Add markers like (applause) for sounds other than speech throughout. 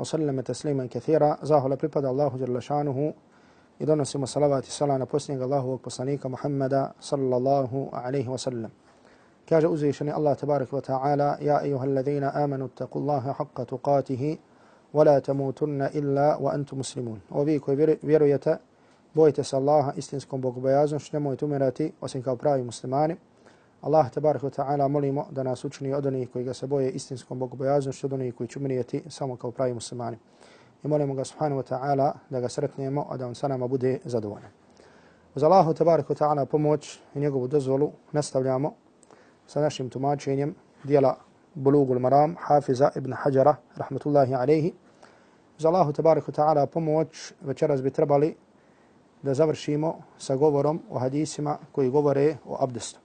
وسلم تسليما كثيرا زاهو لبريباد الله جل شانه i donosimo salavat i salam na posljednjeg Allahovog poslanika Muhammada sallallahu alaihi wa sallam. Kaže uzvišeni Allah tabarak wa ta'ala Ja ejuha alladhina amanu taku Allaha haqqa tuqatihi wa la tamutunna illa wa antu muslimun. O vi koji vjerujete, bojite se Allaha istinskom bogobojaznošću, nemojte umirati osim kao pravi muslimani. Allah tabarak wa ta'ala molimo da nas učini od onih koji ga se boje istinskom bogobojaznošću, od onih koji će umrijeti samo kao pravi muslimani. I molimo ga subhanahu wa ta'ala da ga sretnemo, a da on sa nama bude zadovoljan. Uz Allahu tabarak wa ta'ala pomoć i njegovu dozvolu nastavljamo sa našim tumačenjem dijela Bulugul Maram, Hafiza ibn Hajara, rahmatullahi alaihi. Uz Allahu tabarak wa ta'ala pomoć večeras bi trebali da završimo sa govorom o hadisima koji govore o abdestu.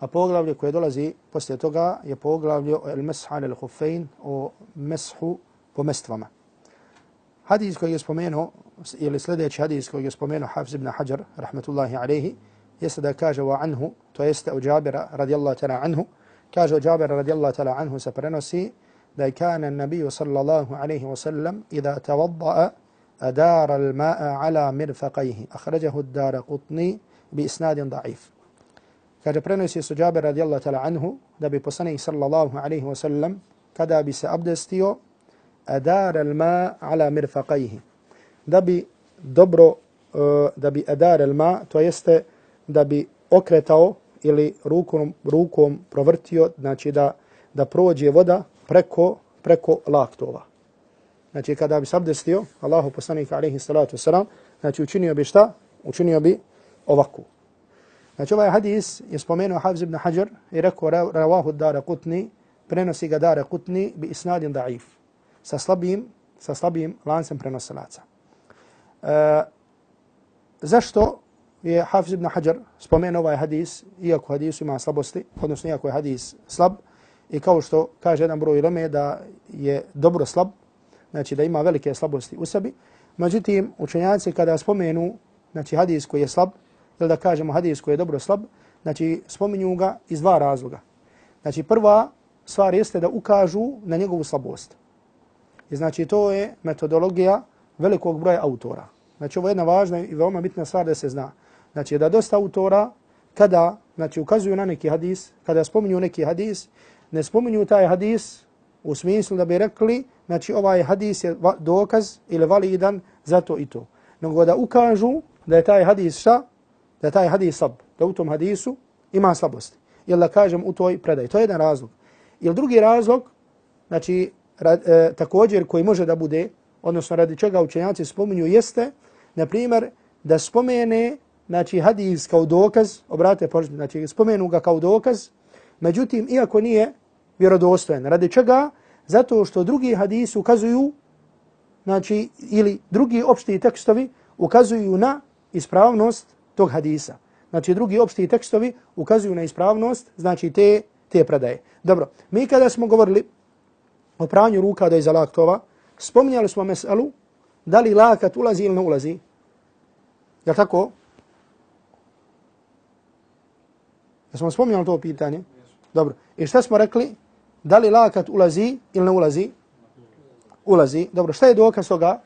A poglavlje koje dolazi poslije toga je poglavlje o el-mesha al-hufein, o meshu po mestvama. Hadis koji je spomenuo, ili sljedeći hadis koji je spomenuo Hafiz ibn Hajar, rahmatullahi alaihi, jeste da kaže wa anhu, to jeste u Jabira radijallahu ta'la anhu, kaže u Jabira radijallahu ta'la anhu se prenosi da je kana nabiju sallallahu alaihi wa sallam idha tavadda'a adara al-ma'a ala mirfaqaihi. Akhrajahu ad-dara qutni bi isnadin da'if. Kaže, prenosi su Džabe radijallahu ta'la anhu, da bi poslanik sallallahu alaihi wa sallam, kada bi se abdestio, adar al ma ala mirfaqaihi. Da bi dobro, e, da bi adar al ma, to jeste da bi okretao ili rukom, rukom provrtio, znači da, da prođe voda preko, preko laktova. Znači kada bi se abdestio, Allahu poslanik alaihi salatu wasalam, znači učinio bi šta? Učinio bi ovako. Znači ovaj hadis je spomenuo Hafiz ibn Hajar i rekao ravahu dara kutni, prenosi ga dara kutni bi isnadin da'if. Sa slabim, sa slabim lancem prenosilaca. E, zašto je Hafiz ibn Hajar spomenuo ovaj hadis, iako hadis ima slabosti, odnosno iako je hadis slab, i kao što kaže jedan broj ilome da je dobro slab, znači da ima velike slabosti u sebi, međutim učenjaci kada spomenu znači hadis koji je slab, ili da kažemo hadis koji je dobro slab, znači spominju ga iz dva razloga. Znači prva stvar jeste da ukažu na njegovu slabost. I znači to je metodologija velikog broja autora. Znači ovo je jedna važna i veoma bitna stvar da se zna. Znači da dosta autora kada znači, ukazuju na neki hadis, kada spominju neki hadis, ne spominju taj hadis u smislu da bi rekli znači ovaj hadis je dokaz ili validan za to i to. Nego da ukažu da je taj hadis šta? Da taj hadis slab, da u tom hadisu ima slabosti. Ili da kažem u toj predaji. To je jedan razlog. Ili drugi razlog, znači ra, e, također koji može da bude, odnosno radi čega učenjaci spominju, jeste, na primjer, da spomene znači, hadis kao dokaz, obrate pažnju, znači spomenu ga kao dokaz, međutim, iako nije vjerodostojen. Radi čega? Zato što drugi hadisi ukazuju, znači, ili drugi opšti tekstovi ukazuju na ispravnost tog hadisa. Znači drugi opšti tekstovi ukazuju na ispravnost, znači te te predaje. Dobro, mi kada smo govorili o pranju ruka do za laktova, spominjali smo meselu da li lakat ulazi ili ne ulazi. Je tako? Ja smo spominjali to pitanje? Dobro. I šta smo rekli? Da li lakat ulazi ili ne ulazi? Ulazi. Dobro, šta je dokaz toga?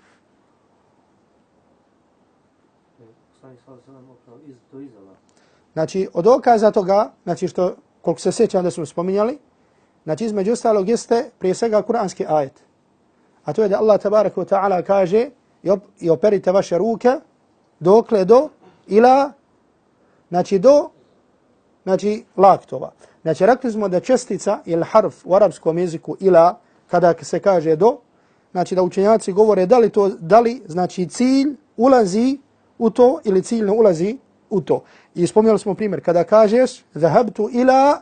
Znači, od okaza toga, znači što, koliko se sjećam da smo spominjali, znači između ostalog jeste prije svega kuranski ajet. A to je da Allah tabarak wa ta'ala kaže i, i operite vaše ruke dokle do ila, znači do, znači laktova. Znači rekli smo da čestica ili harf u arapskom jeziku ila, kada se kaže do, znači da učenjaci govore da li to, da li znači cilj ulazi u to ili cilj ne ulazi u to. I spomnjali smo primjer, kada kažeš zahabtu ila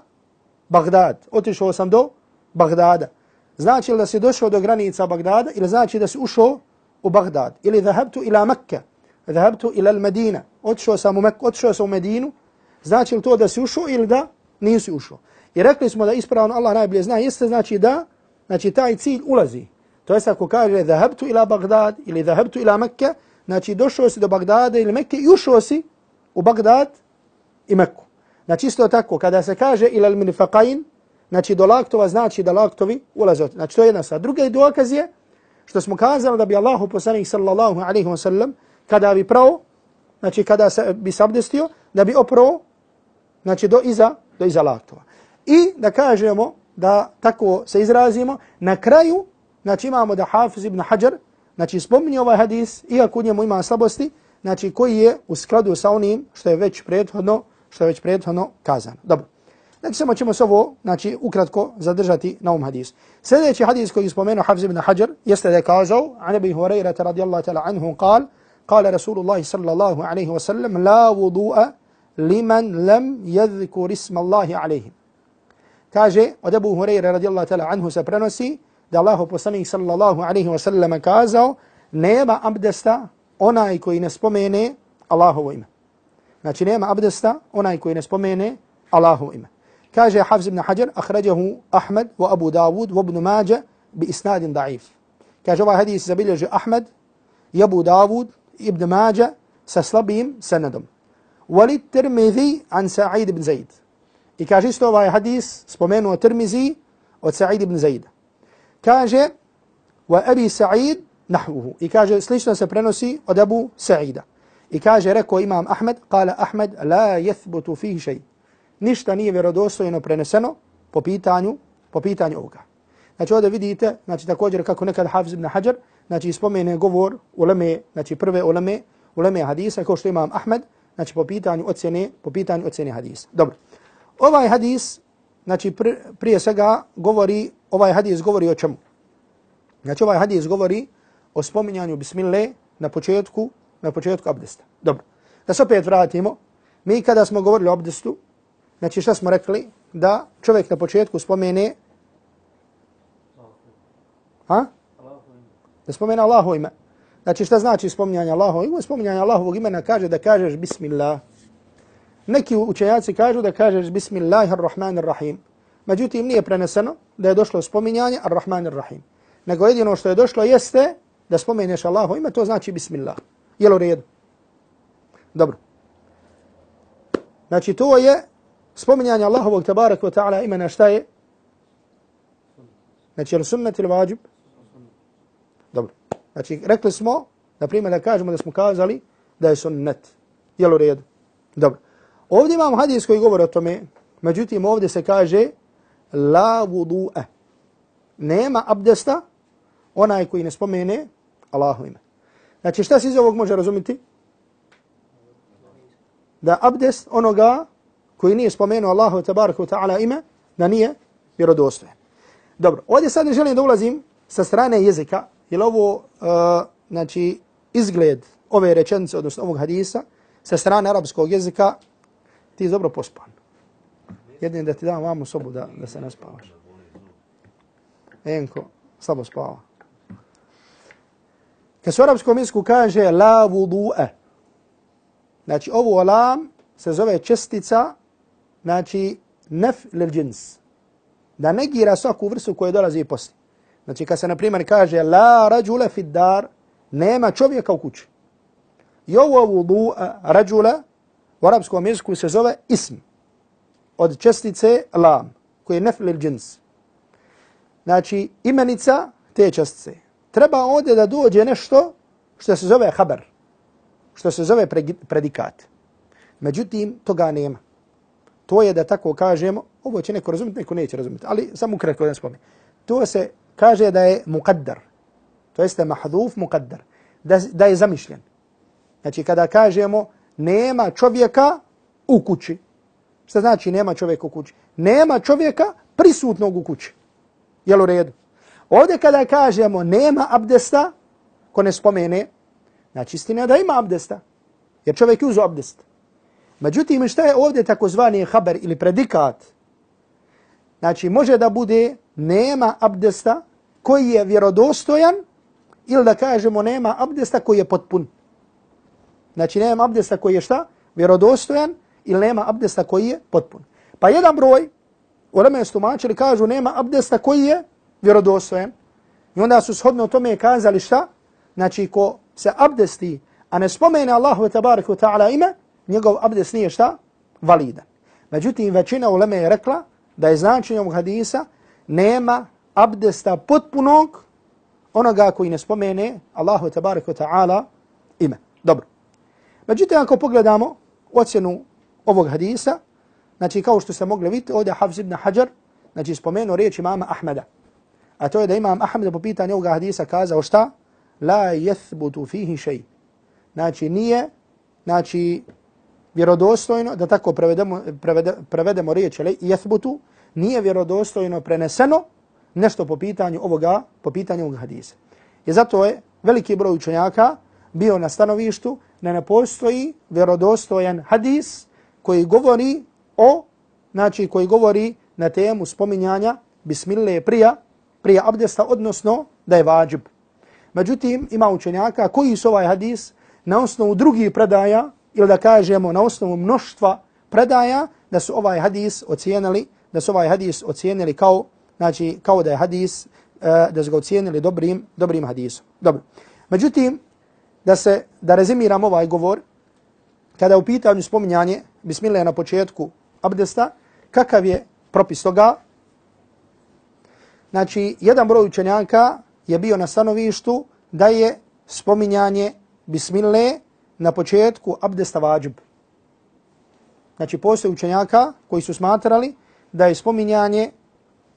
Bagdad, otišao sam do Bagdada. Znači li da si došao do granica Bagdada ili znači da si ušao u Bagdad? Ili zahabtu ila Mekke, zahabtu ila Medina, otišao sam u Mekke, otišao sam u Medinu, znači li to da si ušao ili da nisi ušao? I rekli smo da ispravno Allah najbolje zna, jeste znači da znači taj cilj ulazi. To jest ako kaže zahabtu ila Bagdad ili zahabtu ila Mekke, znači došao si do Bagdada ili Mekke i ušao si u Bagdad i Mekku. Znači isto tako, kada se kaže ilal minfaqain, znači do laktova znači da laktovi ulaze. Znači to je jedna stvar. Druga dokaz je što smo kazali da bi Allahu poslanik sallallahu alejhi ve sellem kada bi prao, znači kada se bi sabdestio, da bi oprao znači do iza, do iza laktova. I da kažemo da tako se izrazimo, na kraju znači imamo da Hafiz ibn Hajar znači spominje ovaj hadis, iako u njemu ima slabosti, znači koji je u skladu sa onim što je već prethodno, što je već prethodno kazano. Dobro. Znači samo ćemo se ovo, znači ukratko zadržati na ovom hadisu. Sljedeći hadis koji je spomenuo Hafiz ibn Hajar jeste da je kazao, an Abi Hureyre radijallahu ta'ala anhu kal, kal Rasulullah sallallahu alaihi wa sallam, la vudu'a liman lam yadhkur isma Allahi alaihi. Kaže, od Abu Hureyre radijallahu ta'ala anhu se prenosi, da Allahu poslanih sallallahu alaihi wa sallam kazao, nema abdesta onaj koji ne spomene Allahovo ime. Znači nema abdesta onaj koji ne spomene Allahovo ime. Kaže Hafz ibn Hajar akhrajahu Ahmed wa Abu Dawud wa Ibn Majah bi isnadin da'if. Kaže ovaj hadis zabilježi Ahmed i Abu Dawud ibn Majah sa slabim sanadom. Walid Tirmidhi an Sa'id ibn Zaid. I kaže isto ovaj hadis spomenuo Tirmizi od Sa'id ibn Zaida. Kaže, wa abi Sa'id nahvuhu. I kaže, slično se prenosi od Abu Sa'ida. I kaže, rekao imam Ahmed, kala Ahmed, la jethbutu fihi šej. Ništa nije vjerodostojno preneseno po pitanju, po pitanju ovoga. Znači ovdje vidite, znači također kako nekad Hafiz ibn Hajar, znači spomene govor uleme, znači prve uleme, uleme hadisa, kao što imam Ahmed, znači po pitanju ocjene, po pitanju ocjene hadisa. Dobro. Ovaj hadis, znači pr prije svega govori, ovaj hadis govori o čemu? Znači ovaj hadis govori o spominjanju bismillah na početku, na početku abdesta. Dobro. Da se opet vratimo. Mi kada smo govorili o abdestu, znači šta smo rekli? Da čovjek na početku spomene Ha? Da spomene Allahu ime. Znači šta znači spominjanje Allahu ime? Spominjanje Allahovog imena kaže da kažeš bismillah. Neki učenjaci kažu da kažeš bismillahirrahmanirrahim. Međutim, nije preneseno da je došlo spominjanje ar-Rahmanir-Rahim. Nego jedino što je došlo jeste da spomeneš Allaho ime, to znači bismillah. Jel u redu? Dobro. Znači, to je spominjanje Allahovog tabarak wa ta'ala imena šta je? Znači, je li sunnet ili vađib? Dobro. Znači, rekli smo, na primjer, da kažemo da smo kazali da je sunnet. Jel u redu? Dobro. Ovdje imamo hadis koji govori o tome, međutim ovdje se kaže la vudu'a. Nema abdesta onaj koji ne spomene Allahu ime. Znači šta se iz ovog može razumiti? Da abdest onoga koji nije spomenuo Allahu tabaraka ta'ala ime, da nije vjerodostojen. Dobro, ovdje sad ne želim da ulazim sa strane jezika, jer ovo, uh, znači, izgled ove rečenice, odnosno ovog hadisa, sa strane arapskog jezika, ti je dobro pospan. Jedin da ti dam vam u sobu da, da se ne spavaš. Enko, slabo spava. Kad se u arapskom jeziku kaže la vudu'e, znači ovu lam se zove čestica, znači nef lil džins. Da negira svaku vrstu koja dolazi posle. Znači kad se na primjer kaže la rađule fid dar, nema čovjeka u kući. I ovo vudu'e rađule, u arapskom jeziku se zove ism od čestice lam, koji je neflil džins. Znači, imenica te čestice. Treba ovdje da dođe nešto što se zove haber, što se zove predikat. Međutim, toga nema. To je da tako kažemo, ovo će neko razumjeti, neko neće razumjeti, ali samo ukratko da spomenu. To se kaže da je muqaddar, to jeste mahduf muqaddar, da, da je zamišljen. Znači kada kažemo nema čovjeka u kući. Šta znači nema čovjeka u kući? Nema čovjeka prisutnog u kući. Jel u redu? Ovdje kada kažemo nema abdesta, ko ne spomene, znači istina da ima abdesta. Jer čovjek je uzu abdest. Međutim, šta je ovdje takozvani haber ili predikat? Znači, može da bude nema abdesta koji je vjerodostojan ili da kažemo nema abdesta koji je potpun. Znači, nema abdesta koji je šta? Vjerodostojan ili nema abdesta koji je potpun. Pa jedan broj, u reme stumačili, kažu nema abdesta koji je vjerodostojan. I onda su shodno tome kazali šta? Znači, ko se abdesti, a ne spomene Allahu tabaraka ta'ala ime, njegov abdest nije šta? Validan. Međutim, većina uleme je rekla da je značenje ovog hadisa nema abdesta potpunog onoga koji ne spomene Allahu tabaraka ta'ala ime. Dobro. Međutim, ako pogledamo ocjenu ovog hadisa, znači kao što ste mogli vidjeti, ovdje Hafz ibn Hajar, znači spomenu riječ imama Ahmeda. A to je da imam Ahmed po pitanju ovoga hadisa kazao šta? La jethbutu fihi šej. Znači nije, znači vjerodostojno, da tako prevedemo, prevede, prevedemo riječ, ali jethbutu, nije vjerodostojno preneseno nešto po pitanju ovoga, po pitanju ovoga hadisa. I zato je veliki broj učenjaka bio na stanovištu da ne postoji vjerodostojan hadis koji govori o, znači koji govori na temu spominjanja bismillah prija, prije abdesta, odnosno da je vađib. Međutim, ima učenjaka koji su ovaj hadis na osnovu drugih predaja, ili da kažemo na osnovu mnoštva predaja, da su ovaj hadis ocijenili, da su ovaj hadis ocijenili kao, znači, kao da je hadis, e, da su ga ocijenili dobrim, dobrim hadisom. Dobro. Međutim, da se, da rezimiram ovaj govor, kada je u pitanju spominjanje, bismillah na početku abdesta, kakav je propis toga, Znači, jedan broj učenjaka je bio na stanovištu da je spominjanje bismile na početku abdesta vađib. Znači, postoje učenjaka koji su smatrali da je spominjanje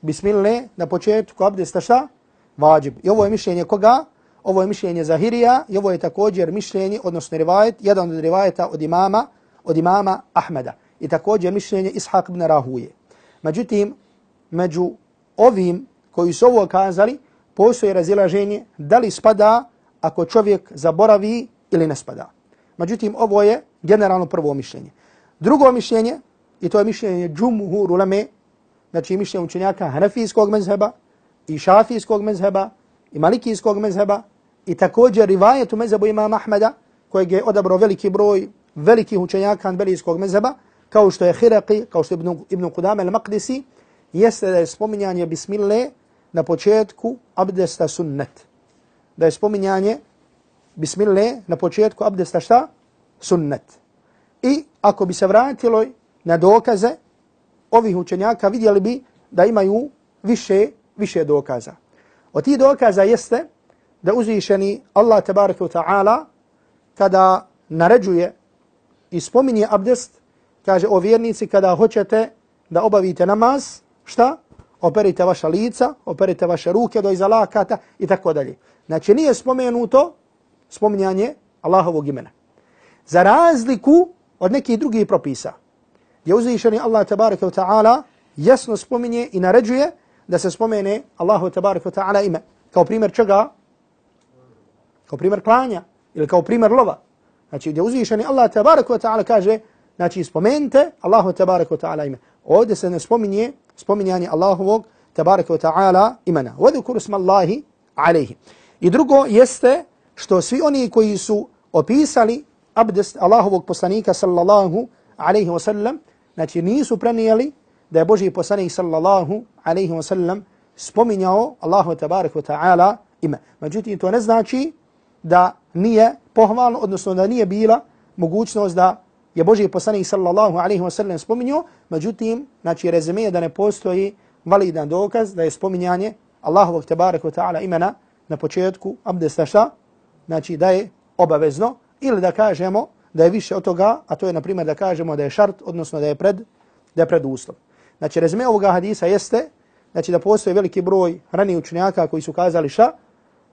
bismile na početku abdesta šta? Vađib. I ovo je mišljenje koga? Ovo je mišljenje Zahirija i ovo je također mišljenje, odnosno rivajet, jedan od rivajeta od imama, od imama Ahmeda. I također mišljenje Ishaq ibn Rahuje. Međutim, među ovim koji su ovo kazali, postoje razilaženje da li spada ako čovjek zaboravi ili ne spada. Međutim, ovo je generalno prvo mišljenje. Drugo mišljenje, i to je mišljenje džumhur ulame, znači mišljenje učenjaka hanafijskog mezheba, i šafijskog mezheba, i malikijskog mezheba, i također rivajetu mezhebu imama Ahmeda, kojeg je odabrao veliki broj velikih učenjaka hanbelijskog mezheba, kao što je Hiraqi, kao što je Ibn, Ibn Qudame al-Maqdisi, jeste da je spominjanje bismillah na početku abdesta sunnet. Da je spominjanje bismillah na početku abdesta šta? Sunnet. I ako bi se vratilo na dokaze ovih učenjaka, vidjeli bi da imaju više, više dokaza. Od tih dokaza jeste da uzvišeni Allah tabaraka ta'ala kada naređuje i spominje abdest, kaže o vjernici kada hoćete da obavite namaz, šta? Operite vaša lica, operite vaše ruke do iza lakata i tako dalje. Znači nije spomenuto spominjanje Allahovog imena. Za razliku od nekih drugih propisa, je uzvišeni Allah tabaraka wa ta'ala jasno spominje i naređuje da se spomene Allahu tabaraka wa ta'ala ime. Kao primjer čega? Kao primjer klanja ili kao primjer lova. Znači gdje uzvišeni Allah tabaraka wa ta'ala kaže znači spomenite Allahu tabaraka wa ta'ala ime. Ovdje se ne spominje spominjanje Allahovog tabaraka wa ta'ala imena. Vodukuru sma Allahi alaihi. I drugo jeste što svi oni koji su opisali abdest Allahovog poslanika sallallahu alaihi wa sallam, znači nisu prenijeli da je Boži poslanik sallallahu alaihi wa sallam spominjao Allahu tabaraka wa ta'ala ime. Međutim, to ne znači da nije pohvalno, odnosno da nije bila mogućnost da je Boži poslanik sallallahu alaihi wa sallam spominjao, međutim, znači rezime da ne postoji validan dokaz da je spominjanje Allahovog tabaraka wa ta'ala imena na početku abdesta šta? Znači da je obavezno ili da kažemo da je više od toga, a to je na primjer da kažemo da je šart, odnosno da je pred, da je pred uslov. Znači rezime ovoga hadisa jeste znači da postoji veliki broj ranih učenjaka koji su kazali šta?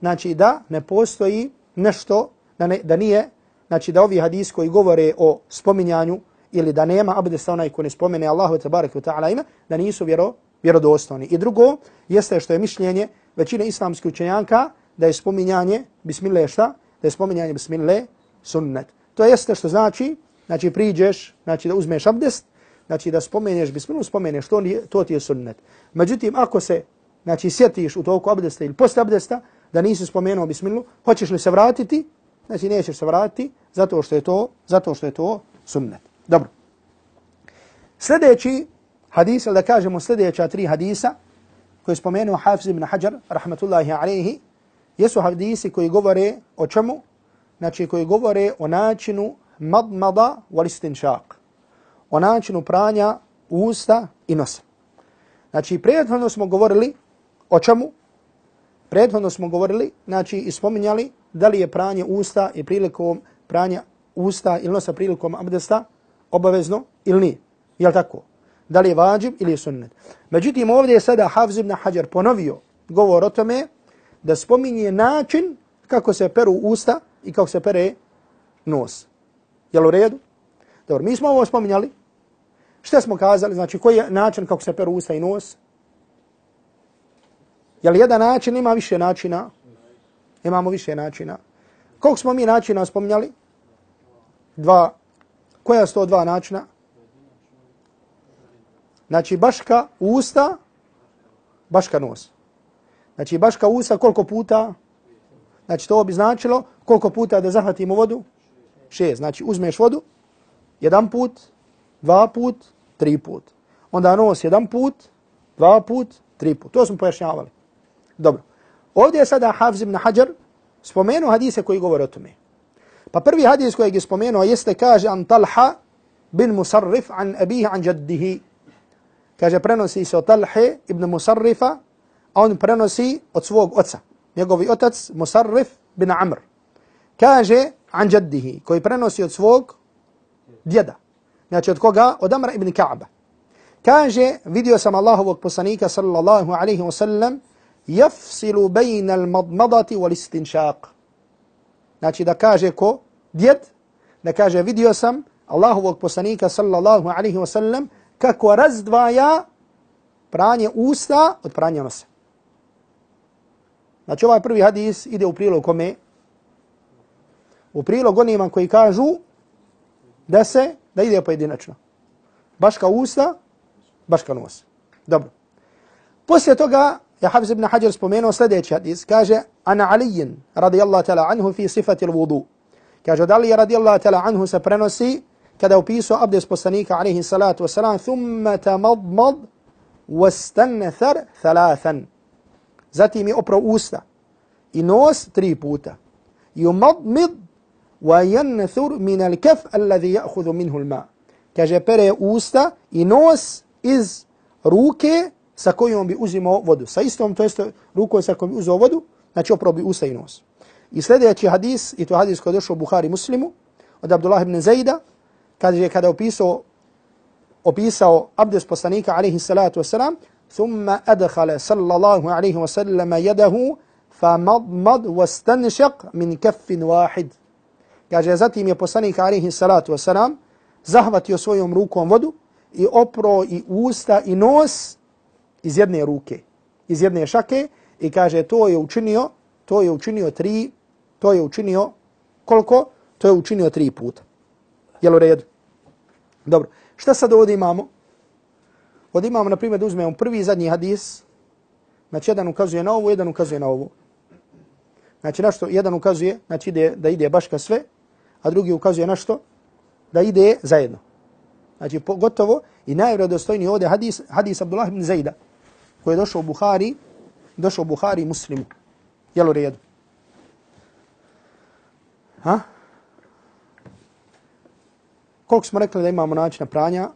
Znači da ne postoji nešto, da, ne, da nije, znači da ovi hadis koji govore o spominjanju ili da nema abdesta onaj ko ne spomene Allahu te barek ta'ala ima, da nisu vjero, vjerodostojni. I drugo, jeste što je mišljenje većine islamskih učenjaka da je spominjanje bismillah šta? Da je spominjanje bismillah sunnet. To jeste što znači, znači priđeš, znači da uzmeš abdest, znači da spomeneš bismillah, spomeneš to, to ti je sunnet. Međutim, ako se znači sjetiš u toku abdesta ili posle abdesta, da nisi spomenuo bismillah, hoćeš li se vratiti? Znači nećeš se vratiti zato što je to, zato što je to sunnet. Dobro. Sljedeći hadis, da kažemo sljedeća tri hadisa, koji je spomenuo Hafiz ibn Hajar, rahmatullahi alaihi, jesu hadisi koji govore o čemu? Znači koji govore o načinu madmada wal istinšak, O načinu pranja usta i nosa. Znači, prethodno smo govorili o čemu? Prethodno smo govorili, znači, i spominjali da li je pranje usta i prilikom pranja usta ili nosa prilikom abdesta obavezno ili nije. Jel tako? Da li je vađib ili je sunnet? Međutim, ovdje je sada Hafz ibn Hajar ponovio govor o tome da spominje način kako se peru usta i kako se pere nos. Jel u redu? Dobro, mi smo ovo spominjali. Šta smo kazali? Znači, koji je način kako se peru usta i nos? Jel jedan način ima više načina? Imamo više načina. Koliko smo mi načina spominjali? Dva. Koja su to dva načina? Znači, baška usta, baška nos. Znači, baška usta koliko puta? Znači, to bi značilo koliko puta da zahvatimo vodu? Šest. Znači, uzmeš vodu, jedan put, dva put, tri put. Onda nos jedan put, dva put, tri put. To smo pojašnjavali. Dobro. Ovdje je sada Hafz ibn Hajar spomenuo hadise koji govore o tome. Pa prvi hadis koji je spomenuo jeste kaže an Talha bin Musarrif an abihi an jaddihi. Kaže prenosi se od Talhe ibn Musarrifa, a on prenosi od svog oca. Njegovi otac Musarrif bin Amr. Kaže an jaddihi, koji prenosi od svog djeda. Znači od koga? Od Amra ibn Ka'ba. Kaže, vidio sam Allahovog poslanika sallallahu alaihi wa sallam, jafsilu bejna al-madmadati wal-istinšaq. Znači da kaže ko? Djed. Da kaže vidio sam Allahovog poslanika sallallahu alaihi wa sallam kako razdvaja pranje usta od pranja nosa. Znači ovaj prvi hadis ide u prilog kome? U prilog onima koji kažu da se, da ide pojedinačno. Baš kao usta, baš kao nos. Dobro. Poslije toga يا حفظ ابن حجر سبومينو سلديتش هديس كاجة أنا علي رضي الله تعالى عنه في صفة الوضوء. كاجة دالي رضي الله تعالى عنه سبرانوسي كذا وبيسو أبدس بسانيك عليه الصلاة والسلام ثم تمضمض واستنثر ثلاثا. زاتي مي أبرو أوستا. إنوس تري بوتا. يمضمض وينثر من الكف الذي يأخذ منه الماء. كاجة بري أوستا. إنوس إز روكي sa kojom bi uzimao vodu. Sa istom, to jeste rukom sa kojom bi uzao vodu, znači oprao bi usta i nos. I sljedeći hadis, i to hadis koji je došao u Buhari muslimu, od Abdullah ibn Zaida, kada je kada opisao, opisao abdes poslanika, alaihi salatu wasalam, thumma adkhala sallallahu alaihi wasallam jadahu, fa mad wastanšak min kaffin wahid. Kaže, zatim je poslanik, alaihi salatu wasalam, zahvatio svojom rukom vodu i opro i usta i nos iz jedne ruke, iz jedne šake i kaže to je učinio, to je učinio tri, to je učinio koliko? To je učinio tri puta. Jel u redu? Dobro. Šta sad ovdje imamo? Ovdje imamo, na primjer, da uzmemo prvi i zadnji hadis. Znači, jedan ukazuje na ovo, jedan ukazuje na ovo. Znači, našto jedan ukazuje, znači, ide, da ide baš ka sve, a drugi ukazuje na što? Da ide zajedno. Znači, gotovo i najvredostojniji ovdje hadis, hadis Abdullah ibn Zaida koji je došao u Buhari, došao u Buhari muslimu. Jel u redu? Ha? Koliko smo rekli da imamo načina pranja?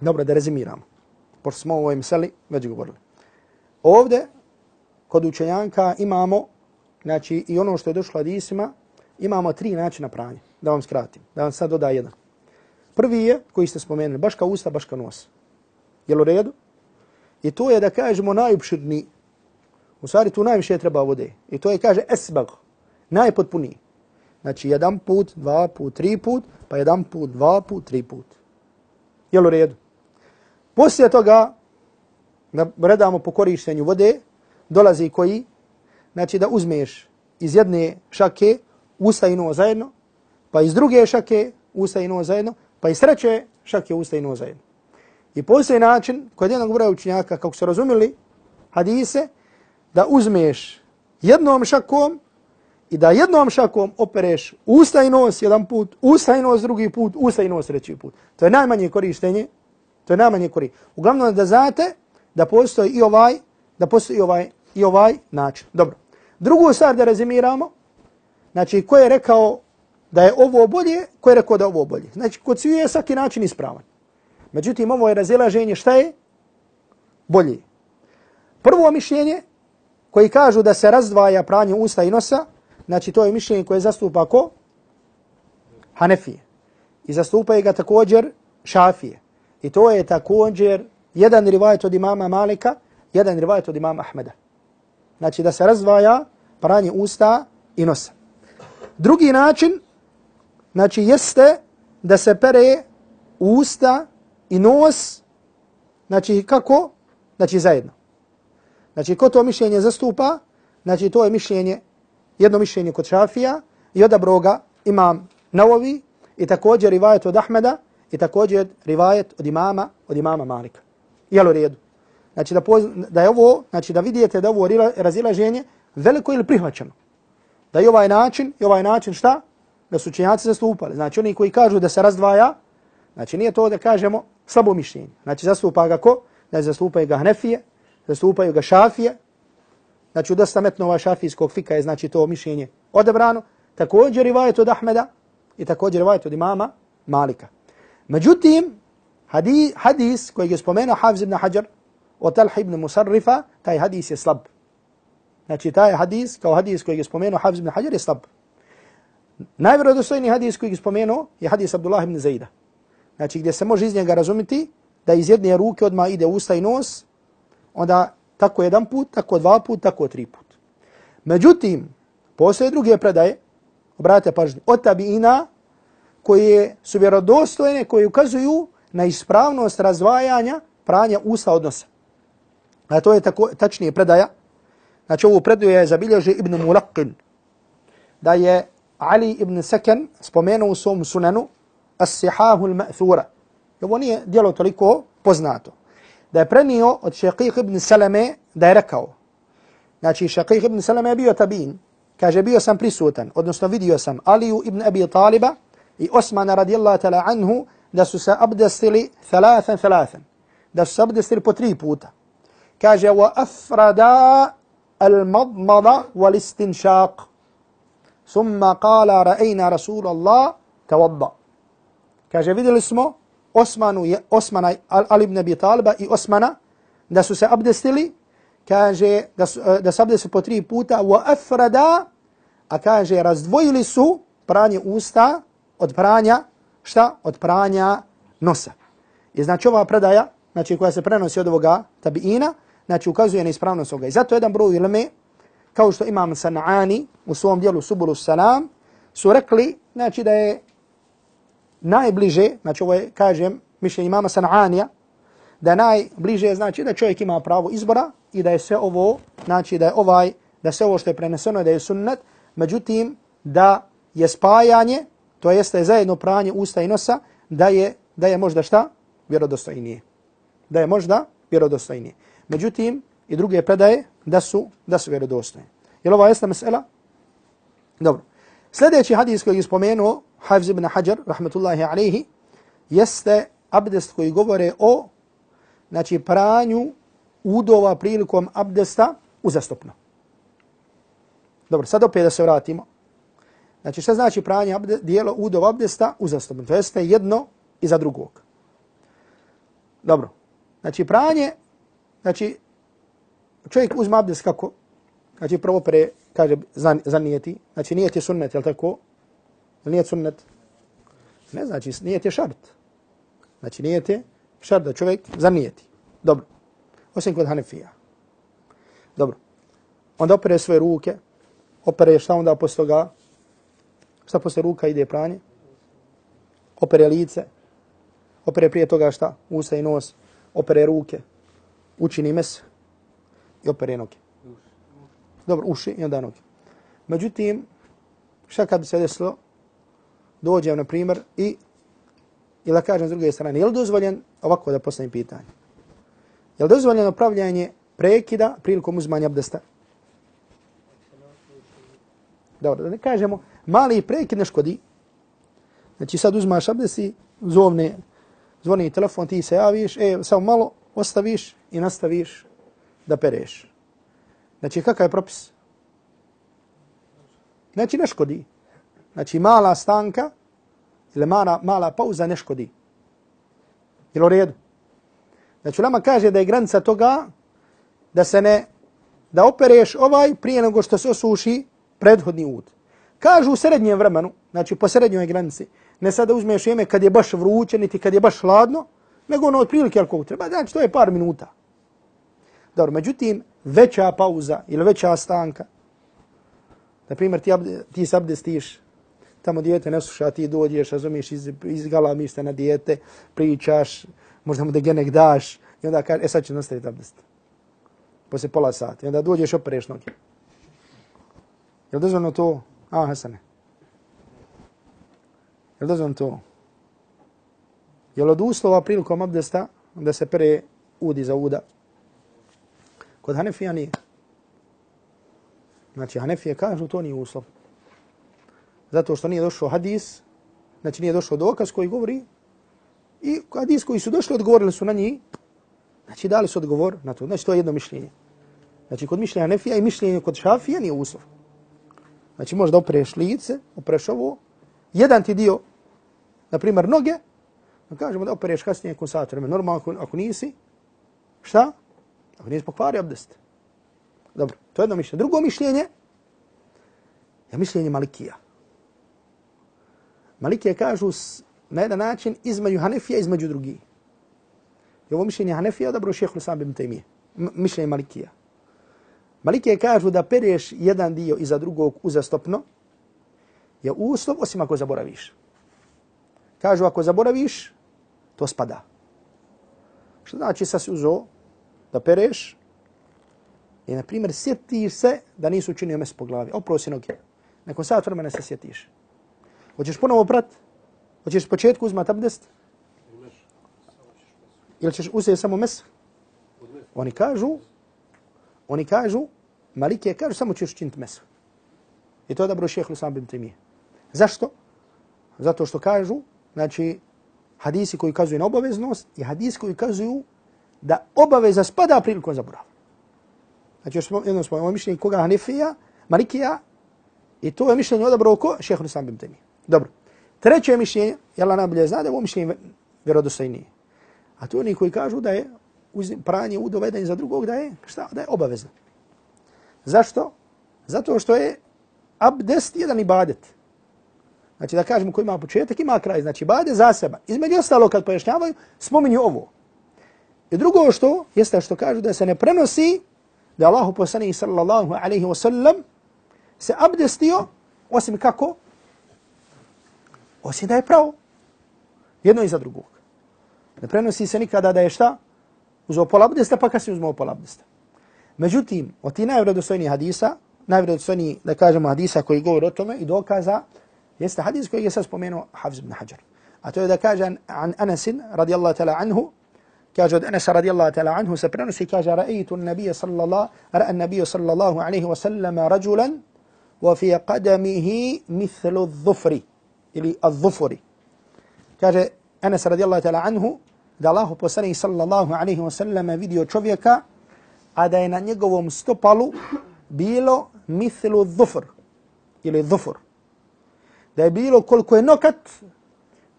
Dobro, da rezimiramo. Pošto smo u ovoj miseli već govorili. Ovde, kod učenjanka, imamo, znači, i ono što je došlo od Isima, imamo tri načina pranja. Da vam skratim. Da vam sad doda jedan. Prvi je, koji ste spomenuli, baš kao usta, baš kao nos. Jel u redu? I to je da kažemo najopširni U stvari tu najviše treba vode. I to je, kaže, esbag, najpotpuniji. Znači, jedan put, dva put, tri put, pa jedan put, dva put, tri put. Jel u redu? Poslije toga, da redamo po korištenju vode, dolazi koji, znači da uzmeš iz jedne šake usta i nos zajedno, pa iz druge šake usta i nos zajedno, pa iz treće šake usta i nos zajedno. I postoji način, kod jednog broja učenjaka, kako su razumili hadise, da uzmeš jednom šakom i da jednom šakom opereš usta i nos jedan put, usta i nos drugi put, usta i nos treći put. To je najmanje korištenje, to je najmanje korištenje. Uglavnom da znate da postoji i ovaj, da postoji i ovaj, i ovaj način. Dobro. Drugu stvar da rezimiramo, znači ko je rekao da je ovo bolje, ko je rekao da je ovo bolje. Znači kod svi je svaki način ispravan. Međutim, ovo je razilaženje šta je bolje. Prvo mišljenje koji kažu da se razdvaja pranje usta i nosa, znači to je mišljenje koje zastupa ko? Hanefije. I zastupaju ga također šafije. I to je također jedan rivajet od imama Malika, jedan rivajet od imama Ahmeda. Znači da se razdvaja pranje usta i nosa. Drugi način, znači jeste da se pere usta i nos, znači kako? Znači zajedno. Znači ko to mišljenje zastupa? Znači to je mišljenje, jedno mišljenje kod Šafija i odabro ga imam Navovi i također rivajet od Ahmeda i također rivajet od imama, od imama Malika. Jel u redu? Znači da, poz, da je ovo, znači da vidite da ovo razilaženje veliko ili prihvaćeno. Da je ovaj način, i ovaj način šta? Da su činjaci zastupali. Znači oni koji kažu da se razdvaja, znači nije to da kažemo slabo mišljenje. Znači zastupa ga ko? Da zastupaju ga Hanefije, zastupaju ga Šafije. Znači u dosta metnova šafijskog fika je znači to mišljenje odebrano. Također rivajet od Ahmeda i također rivajet od imama Malika. Međutim, hadis, hadis koji je spomenuo Hafiz ibn Hajar o Talha ibn Musarrifa, taj hadis je slab. Znači taj hadis, kao hadis koji je spomenuo Hafiz ibn Hajar je slab. Najvjerodostojniji hadis koji je spomenuo je hadis Abdullah ibn Zaida. Znači gdje se može iz njega razumiti da iz jedne ruke odma ide usta i nos, onda tako jedan put, tako dva put, tako tri put. Međutim, postoje druge predaje, obratite pažnje, od tabiina koje su vjerodostojne, koje ukazuju na ispravnost razvajanja pranja usta od nosa. A to je tako, tačnije predaja. Znači ovu predaju je zabilježio Ibn Mulaqin, da je Ali ibn Seken spomenuo u svom sunanu As-Sihahu al-Ma'thura. Ovo nije dijelo toliko poznato. Da je prenio od Šaqiq ibn Salame da je rekao. Znači Šaqiq ibn Salame je bio tabin. Kaže bio sam prisutan, odnosno vidio sam Aliju ibn Abi Taliba i Osmana radijallahu ta'la anhu da su se abdestili thalathan thalathan. Da su se abdestili po tri puta. Kaže wa afrada al-madmada wal-istinshaq. Summa qala ra'ayna Rasulullah tawadda. Kaže, vidjeli smo Osmanu, Osmana Ali ibn Abi Taliba i Osmana da su se abdestili, kaže, da su, eh, da su abdestili po tri puta, wa afrada, a kaže, razdvojili su pranje usta od pranja, šta? Od pranja nosa. I znači ova predaja, znači koja se prenosi od ovoga tabiina, znači ukazuje na ispravnost ovoga. I zato jedan broj ilme, kao što imam Sana'ani u svom dijelu Subulu Salam, su rekli, znači da je najbliže, znači ovo je, kažem, mišljenje imama San'anija, da najbliže znači da čovjek ima pravo izbora i da je sve ovo, znači da je ovaj, da sve ovo što je preneseno da je sunnet, međutim da je spajanje, to jeste zajedno pranje usta i nosa, da je, da je možda šta? Vjerodostojnije. Da je možda vjerodostojnije. Međutim, i druge predaje da su, da su vjerodostojne. Je li ova jeste mesela? Dobro. Sljedeći hadis koji je spomenuo Hafiz ibn Hajar, rahmetullahi alaihi, jeste abdest koji govore o znači, pranju udova prilikom abdesta uzastopno. Dobro, sad opet da se vratimo. Znači, šta znači pranje abde, dijelo udova abdesta uzastopno? To jeste jedno iza drugog. Dobro. Znači, pranje, znači, čovjek uzme abdest kako? Znači, prvo pre, kaže, zanijeti. Znači, nijeti sunnet, je li Ili Nije sunnet? Ne znači, nije ti šart. Znači, nije ti šart da čovjek zanijeti. Dobro. Osim kod Hanefija. Dobro. onda opere svoje ruke, opere šta onda posle toga, šta posle ruka ide pranje, opere lice, opere prije toga šta, Usa i nos, opere ruke, učini mes i opere noge. Dobro, uši i onda noge. Međutim, šta kad bi se desilo, dođem, na primjer, i ili da kažem s druge strane, je li dozvoljen, ovako da postavim pitanje, je li dozvoljeno pravljanje prekida prilikom uzmanja abdesta? Dobro, da ne kažemo, mali prekid ne škodi. Znači sad uzmaš abdest i zovne, zvoni telefon, ti se javiš, e, samo malo ostaviš i nastaviš da pereš. Znači kakav je propis? Znači ne škodi. Znači mala stanka ili mala, mala pauza ne škodi. Jel u redu? Znači Lama kaže da je granica toga da se ne, da opereš ovaj prije nego što se osuši prethodni ud. Kažu u srednjem vremenu, znači po srednjoj granici, ne sada uzmeš jeme kad je baš vruće, niti kad je baš hladno, nego ono otprilike koliko treba. Znači to je par minuta. Dobro, međutim, veća pauza ili veća stanka, na primjer ti, ti se abdestiš, tamo dijete ne sluša, ti dođeš, razumiješ, iz, izgalamiš se na dijete, pričaš, možda mu degenek daš, i onda kaže, e sad će nastaviti abdest. Poslije pola sata. I onda dođeš opereš noge. Je li dozvoljno to? A, Hasane. Je li dozvoljno to? Je li od uslova prilikom abdesta da se pere udi za uda? Kod Hanefija nije. Znači, Hanefije kažu to nije uslov. Zato što nije došao hadis, znači nije došao dokaz koji govori i hadis koji su došli odgovorili su na njih, znači dali su odgovor na to. Znači, to je jedno mišljenje. Znači, kod mišljenja Nefija i mišljenje kod Šafija nije uslov. Znači možda opreš lice, opreš ovo, jedan ti dio, na primjer noge, da kažemo da opereš kasnije nakon. Normalno ako, ako nisi, šta? Ako nisi pokvario abdest. Dobro, to je jedno mišljenje. Drugo mišljenje je mišljenje Malikija. Malikije kažu na jedan način između Hanefija između drugih. I ovo mišljenje Hanefija odabro šeho sam bim tajmije. Mišljenje Malikija. Malikije kažu da pereš jedan dio iza drugog uzastopno, je uslov osim ako zaboraviš. Kažu ako zaboraviš, to spada. Što znači sa si uzo da pereš i na primjer sjetiš se da nisu učinio mes po glavi. Oprosi noge. Nakon sat vremena se sjetiš. Hoćeš ponovo prat? Hoćeš s početku uzmat abdest? Ili ćeš uzeti samo mes? Oni kažu, oni kažu Malike kažu samo ćeš činiti mesu. I to je dobro šehr Lusam bin Timije. Zašto? Zato što kažu, znači, hadisi koji kazuju na obaveznost i hadisi koji kazuju da obaveza spada prilikom zaborava. Znači, još jedno smo ovo mišljenje koga Hanefija, Malikija, i to je mišljenje odabro oko šehr Lusam bin Timije. Dobro. Treće mišljenje, jela najbolje zna da je ovo mišljenje vjerodostojnije. A to oni koji kažu da je pranje udoveden za drugog, da je, šta, da je obavezno. Zašto? Zato što je abdest jedan ibadet. Znači da kažemo ko ima početak, ima kraj. Znači ibadet za seba. Između ostalo kad pojašnjavaju, spominju ovo. I drugo što, jeste što kažu da se ne prenosi da Allahu poslanih sallallahu alaihi wa sallam se abdestio osim kako? Osim da je pravo. Jedno iza drugog. Ne prenosi se nikada da je šta? Uzao pol abdesta pa si uzmao pol abdesta. Međutim, od ti najvredostojnijih hadisa, najvredostojnijih, da kažemo, hadisa koji govori o tome i dokaza, jeste hadis koji je sad spomenuo Hafiz ibn Hajar. A to je da kaže an Anasin, radijallahu ta'la anhu, kaže od Anasa radijallahu ta'la anhu, se prenosi, kaže, ra'eitu nabija sallallahu, ra'a nabija sallallahu alaihi wa sallama rajulan, fi qadamihi mithlu dhufri, ili al-dhufri. Kaže, Anas radijallahu ta'la anhu, da Allahu poslanih sallallahu alaihi wa sallama vidio čovjeka, a da je na njegovom stopalu bilo mithlu dhufr ili dhufr. Da je bilo koliko je nokat,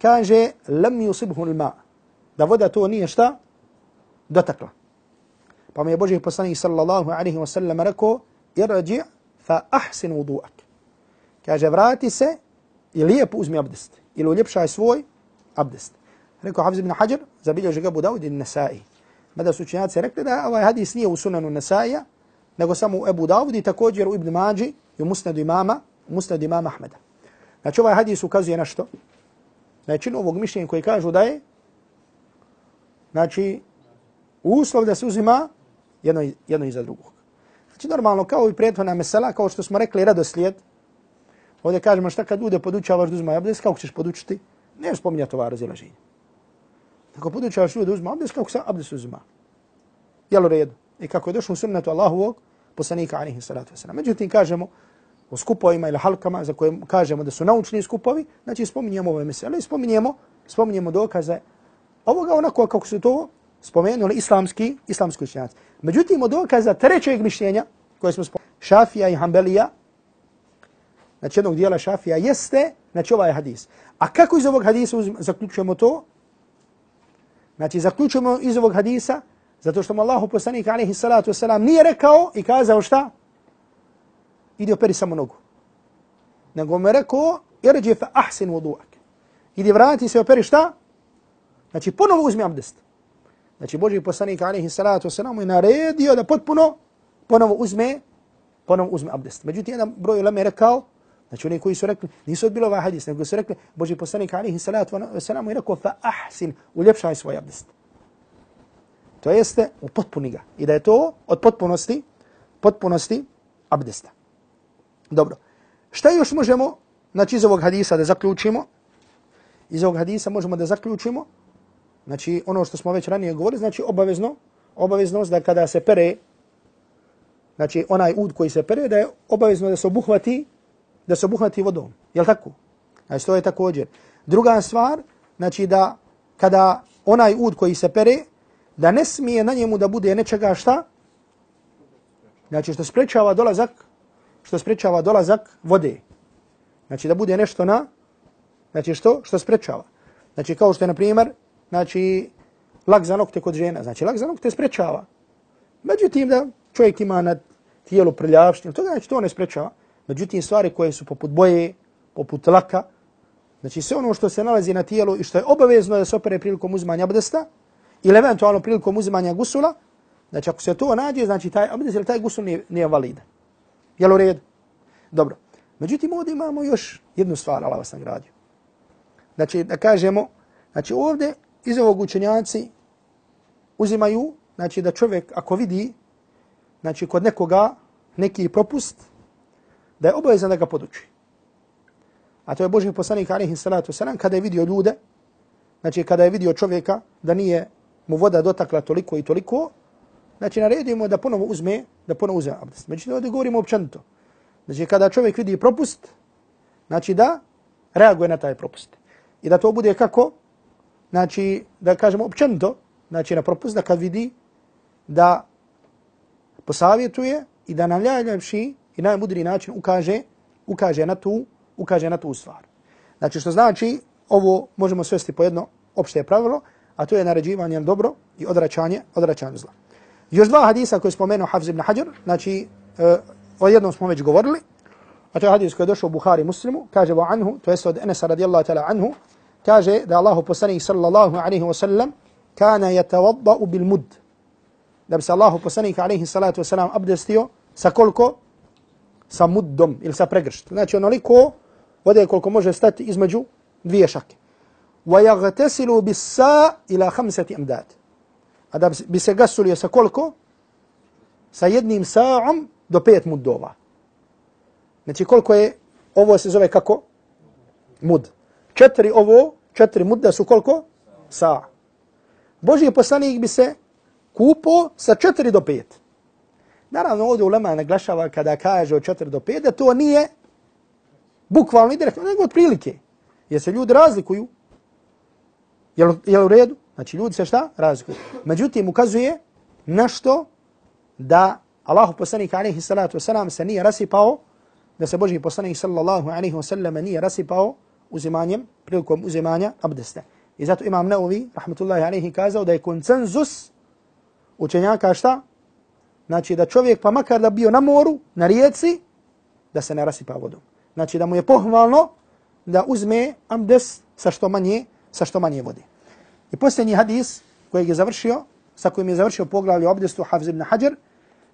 kaže lam yusibhu al-ma. Da voda to nije šta dotakla. Pa mi je Boži poslanik sallallahu alaihi wa sallam rekao irđi fa ahsin wudu'ak. Kaže vrati se i lijepo uzmi abdest. Ili uljepšaj svoj abdest. Rekao Hafiz ibn Hajar, zabilježi ga Budaud i Nasai. Mada su učenjaci rekli da ovaj hadis nije u sunanu Nesaija, nego samo u Ebu Dawud i također u Ibn Mađi i u Musnadu imama, u Musnadu imama Ahmeda. Znači ovaj hadis ukazuje na što? Znači ovog mišljenja koji kažu da je znači uslov da se uzima jedno, jedno iza drugog. Znači normalno kao i prethodna mesela, kao što smo rekli redoslijed, ovdje kažemo šta kad ljude podučavaš da uzma abdest, kako ćeš podučiti? Ne spominjati ova razilaženja. Ako podučavaš ljude da uzma abdest, kako se abdest uzima? Jel u redu? I kako je došlo u sunnetu Allahovog, poslanika alihi salatu wasalam. Međutim, kažemo o skupovima ili halkama za koje kažemo da su naučni skupovi, znači spominjemo ove mesele i spominjemo, spominjemo dokaze ovoga onako kako su to spomenuli islamski, islamski učenjaci. Međutim, od dokaza trećeg mišljenja, koje smo spomenuli, Šafija i Hanbelija, znači jednog dijela Šafija, jeste, znači ovaj hadis. A kako iz ovog hadisa zaključujemo to? Znači, zaključujemo iz ovog hadisa, zato što mu Allahu poslanik, alaihi salatu wasalam, nije rekao i kazao šta? Idi operi samo nogu. Nego mu je rekao, irđi fa ahsin voduak. Idi vrati se operi šta? Znači, ponovo uzmi abdest. Znači, Boži poslanik, alaihi salatu wasalam, je naredio da potpuno ponovo uzme, ponovo uzme abdest. Međutim, jedan broj ulema je rekao, Znači oni koji su rekli, nisu odbili ovaj hadis, nego su rekli, Boži poslanik alihi salatu wasalam je rekao, fa ahsin, uljepšaj svoj abdest. To jeste, u ga. I da je to od potpunosti, potpunosti abdesta. Dobro. Šta još možemo, znači iz ovog hadisa da zaključimo? Iz ovog hadisa možemo da zaključimo, znači ono što smo već ranije govorili, znači obavezno, obaveznost da kada se pere, znači onaj ud koji se pere, da je obavezno da se obuhvati da se obuhvati vodom. Je li tako? Znači, to je također. Druga stvar, znači da kada onaj ud koji se pere, da ne smije na njemu da bude nečega šta? Znači, što sprečava dolazak, što sprečava dolazak vode. Znači, da bude nešto na, znači što? Što sprečava. Znači, kao što je, na primjer, znači, lak za nokte kod žena. Znači, lak za nokte sprečava. Međutim, da čovjek ima na tijelu prljavštinu, to znači to ne sprečava. Međutim, stvari koje su poput boje, poput laka, znači sve ono što se nalazi na tijelu i što je obavezno da se opere prilikom uzmanja abdesta, ili eventualno prilikom uzmanja gusula, znači ako se to nađe, znači taj abdest ili taj gusul nije, nije valida. Jel u redu? Dobro. Međutim, ovdje imamo još jednu stvar, Allah vas nagradio. Znači, da kažemo, znači ovdje iz ovog učenjaci uzimaju, znači da čovjek ako vidi, znači kod nekoga neki propust, da je obavezan da ga poduči. A to je Boži poslanik alaihi salatu wasalam kada je vidio ljude, znači kada je vidio čovjeka da nije mu voda dotakla toliko i toliko, znači naredimo da ponovo uzme, da ponovo uzme abdest. Međutim, ovdje govorimo općenito. Znači kada čovjek vidi propust, znači da reaguje na taj propust. I da to bude kako? Znači da kažemo općenito, znači na propust da kad vidi da posavjetuje i da nam najljepši i najmudriji način ukaže, ukaže na tu, ukaže na tu stvar. Znači što znači, ovo možemo svesti po jedno opšte pravilo, a to je naređivanje dobro i odračanje, odračanje zla. Još dva hadisa koje je spomenuo Hafz ibn Hajar, znači e, o jednom smo već govorili, a to je hadis koji je došao u Buhari muslimu, kaže vo anhu, to jest od Enesa radijallahu ta'ala anhu, kaže da Allahu poslanih sallallahu alaihi wa sallam kana yatawadda'u bil mud. Da bi se Allahu poslanih alaihi salatu wa sallam abdestio sa koliko? Sa muddom ili sa pregršt. Znači onoliko vode koliko može stati između dvije šake. Wa yaghtasilu bis-sa ila khamsati. A da bi se gasulio sa koliko? Sa jednim sa'om do pet muddova. Znači koliko je, ovo se zove kako? Mud. Četiri ovo, četiri mudda su koliko? Sa. Božji poslanik bi se kupo sa četiri do pet. Naravno, ovdje ulema naglašava kada kaže od 4 do 5, da to nije bukvalno i direktno, nego od prilike. Jer se ljudi razlikuju. Jel, jel u redu? Znači, ljudi se šta? Razlikuju. Međutim, ukazuje nešto da Allahu poslanik alaihi salatu wasalam se nije rasipao, da se Boži poslanik sallallahu alaihi wasallam nije rasipao uzimanjem, prilikom uzimanja abdesta. I zato imam Neovi, rahmatullahi alaihi, kazao da je koncenzus učenjaka šta? Znači da čovjek pa makar da bio na moru, na rijeci, da se ne rasipa vodom. Znači da mu je pohvalno da uzme amdes sa što manje, sa što manje vode. I posljednji hadis koji je završio, sa kojim je završio poglavlje o abdestu Hafz ibn Hajar,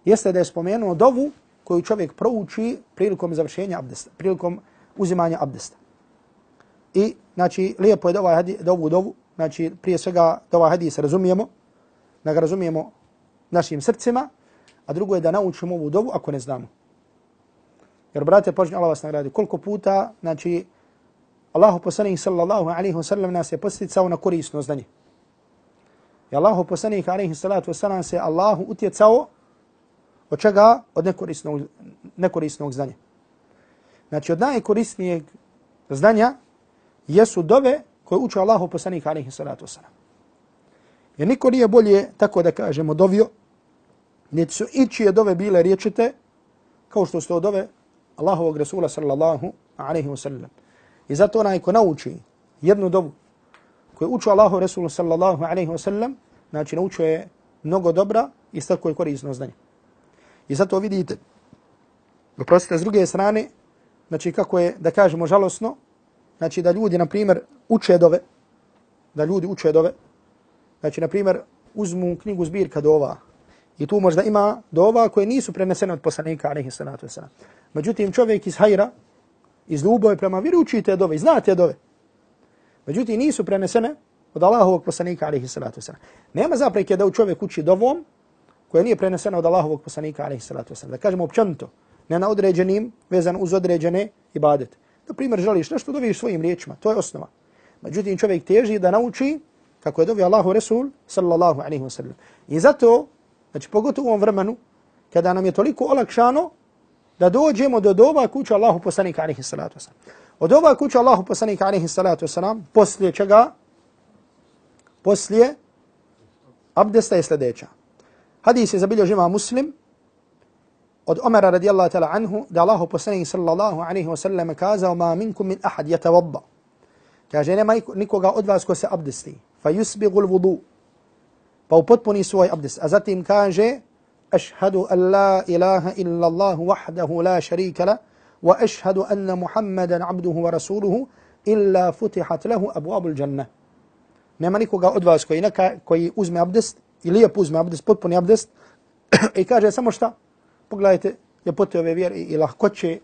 jeste da je spomenuo dovu koju čovjek prouči prilikom završenja abdesta, prilikom uzimanja abdesta. I, znači, lijepo je da, ovaj hadis, da ovu dovu, znači, prije svega da ovaj hadis razumijemo, da ga razumijemo našim srcima, a drugo je da naučimo ovu dovu ako ne znamo. Jer, brate, pažnje, Allah vas nagradi. Koliko puta, znači, Allahu poslanik sallallahu alaihi wa sallam nas je posticao na korisno znanje. I Allahu poslanik alaihi salatu wa sallam se Allahu utjecao od čega? Od nekorisnog, nekorisnog znanja. Znači, od najkorisnijeg znanja jesu dove koje uče Allahu poslanik alaihi salatu wa sallam. Jer niko nije bolje, tako da kažemo, dovio, niti su ičije dove bile riječite, kao što su to dove Allahovog Rasula sallallahu alaihi wa sallam. I zato onaj ko nauči jednu dovu koju uči Allahov Rasulu sallallahu alaihi wa sallam, znači naučio je mnogo dobra i s tako je korisno znanje. I zato vidite, oprostite, s druge strane, znači kako je, da kažemo žalosno, znači da ljudi, na primjer, uče dove, da ljudi uče dove, znači, na primjer, uzmu knjigu zbirka dova, i tu možda ima dova koje nisu prenesene od poslanika, alaihi salatu wasalam. Međutim, čovjek iz hajra, iz ljubove prema vjeru uči te dove, zna te dove. Međutim, nisu prenesene od Allahovog poslanika, alaihi salatu wasalam. Nema zapreke da u čovjek uči dovom koja nije prenesena od Allahovog poslanika, alaihi salatu wasalam. Da kažemo općanto, ne na određenim, vezan uz određene ibadete. Na primjer, želiš nešto, doviš svojim riječima, to je osnova. Međutim, čovjek teži da nauči kako je dobio Allahu Resul, sallallahu alaihi wasallam. I zato, znači pogotovo u ovom vremenu, kada nam je toliko olakšano, da dođemo do doba kuća Allahu poslanika alaihi salatu wasalam. Od doba kuća Allahu poslanika alaihi salatu wasalam, poslije čega? Poslije abdesta je sljedeća. Hadis je zabilio žima muslim od Omara radijallahu ta'ala anhu da Allahu poslanik sallallahu alaihi wasallam kazao ma minkum min ahad yatawadda. Kaže nema nikoga od vas ko se abdesti. Fa yusbigul vudu pa upotpuni svoj abdest. A zatim kaže, ašhadu an la ilaha illa Allah wahdahu la sharika la wa ašhadu anna Muhammadan abduhu wa rasuluhu illa futihat lahu abu abul džanna. Nema nikoga od vas koji, neka, koji uzme abdest, ili je uzme abdest, potpuni abdest, (clears throat) i kaže samo šta? Pogledajte, je potio ove vjere i lahkoće